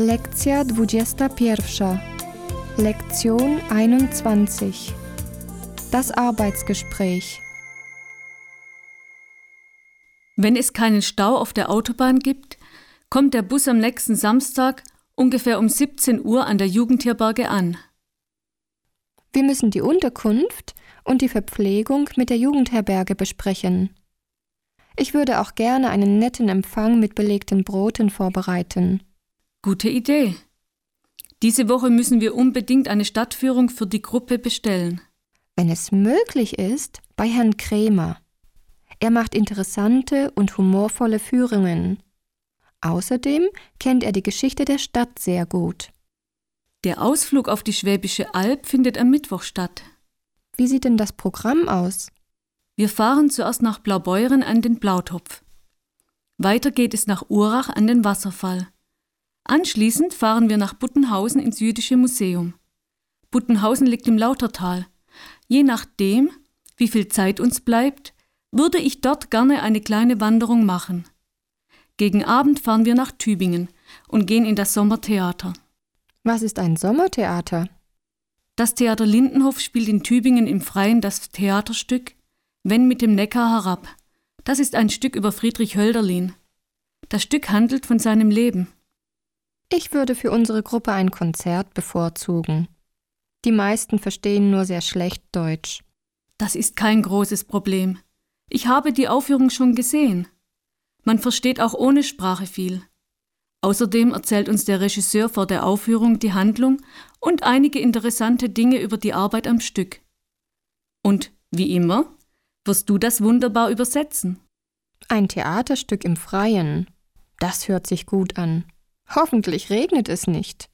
Lekcja 21. Lektion 21. Das Arbeitsgespräch. Wenn es keinen Stau auf der Autobahn gibt, kommt der Bus am nächsten Samstag ungefähr um 17 Uhr an der Jugendherberge an. Wir müssen die Unterkunft und die Verpflegung mit der Jugendherberge besprechen. Ich würde auch gerne einen netten Empfang mit belegten Broten vorbereiten. Gute Idee. Diese Woche müssen wir unbedingt eine Stadtführung für die Gruppe bestellen. Wenn es möglich ist, bei Herrn Krämer. Er macht interessante und humorvolle Führungen. Außerdem kennt er die Geschichte der Stadt sehr gut. Der Ausflug auf die Schwäbische Alb findet am Mittwoch statt. Wie sieht denn das Programm aus? Wir fahren zuerst nach Blaubeuren an den Blautopf. Weiter geht es nach Urach an den Wasserfall. Anschließend fahren wir nach Buttenhausen ins Jüdische Museum. Buttenhausen liegt im Lautertal. Je nachdem, wie viel Zeit uns bleibt, würde ich dort gerne eine kleine Wanderung machen. Gegen Abend fahren wir nach Tübingen und gehen in das Sommertheater. Was ist ein Sommertheater? Das Theater Lindenhof spielt in Tübingen im Freien das Theaterstück Wenn mit dem Neckar herab. Das ist ein Stück über Friedrich Hölderlin. Das Stück handelt von seinem Leben. Ich würde für unsere Gruppe ein Konzert bevorzugen. Die meisten verstehen nur sehr schlecht Deutsch. Das ist kein großes Problem. Ich habe die Aufführung schon gesehen. Man versteht auch ohne Sprache viel. Außerdem erzählt uns der Regisseur vor der Aufführung die Handlung und einige interessante Dinge über die Arbeit am Stück. Und wie immer wirst du das wunderbar übersetzen. Ein Theaterstück im Freien. Das hört sich gut an. Hoffentlich regnet es nicht.